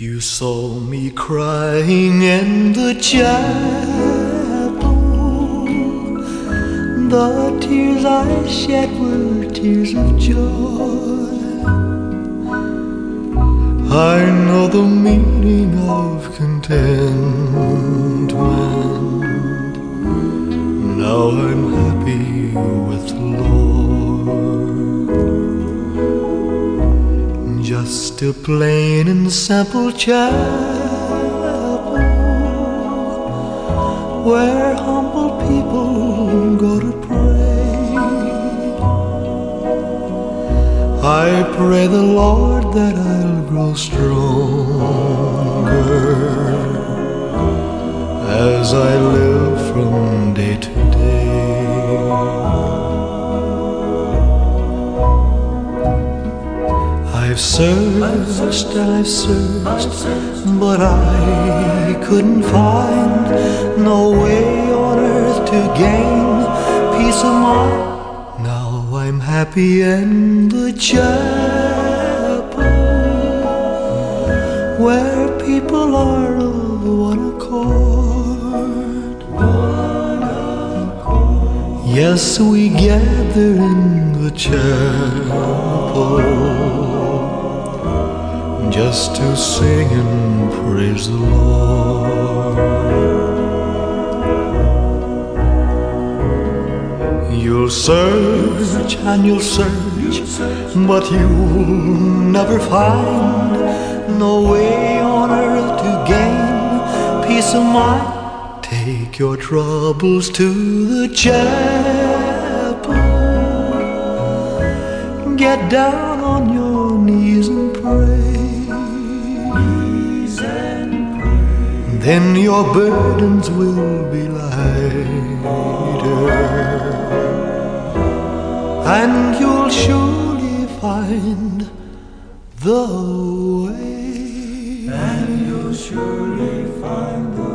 You saw me crying in the chapel. The tears I shed were tears of joy. I know the meaning of contentment. Now I'm happy with the Lord. Just a plain and simple chapel where humble people go to pray. I pray the Lord that I'll grow stronger as I live from day to day. I've searched and I've searched, but I couldn't find no way on earth to gain peace of mind. Now I'm happy in the chapel where people are of one accord. Yes, we gather in the chapel just to sing and praise the Lord. You'll search and you'll search, but you'll never find no way on earth to gain peace of mind. Take your troubles to the chapel. Get down on your knees Then your burdens will be lighter, and you'll surely find the way. And you'll surely find the